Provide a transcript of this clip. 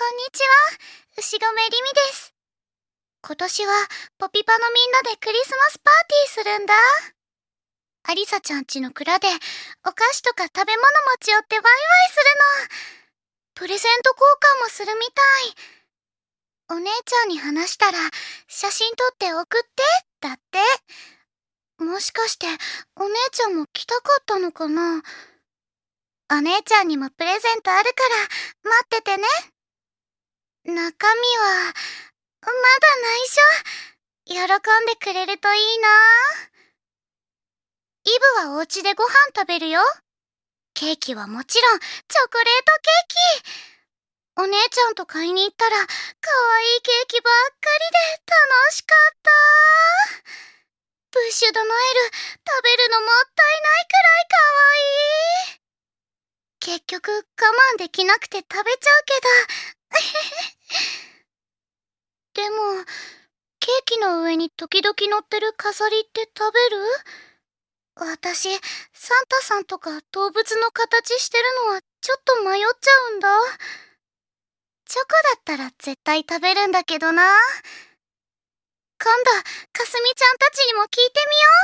こんにちは、牛込りみです。今年はポピパのみんなでクリスマスパーティーするんだ。アリサちゃんちの蔵でお菓子とか食べ物持ち寄ってワイワイするの。プレゼント交換もするみたい。お姉ちゃんに話したら写真撮って送ってだって。もしかしてお姉ちゃんも来たかったのかなお姉ちゃんにもプレゼントあるから待っててね。中身は、まだ内緒。喜んでくれるといいな。イブはお家でご飯食べるよ。ケーキはもちろん、チョコレートケーキ。お姉ちゃんと買いに行ったら、可愛いケーキばっかりで楽しかった。ブッシュドノエル、食べるのもったいないくらい可愛い。結局我慢できなくて食べちゃうけど。でも、ケーキの上に時々乗ってる飾りって食べる？私、サンタさんとか動物の形してるのはちょっと迷っちゃうんだ。チョコだったら絶対食べるんだけどな。今度、かすみちゃんたちにも聞いてみよう。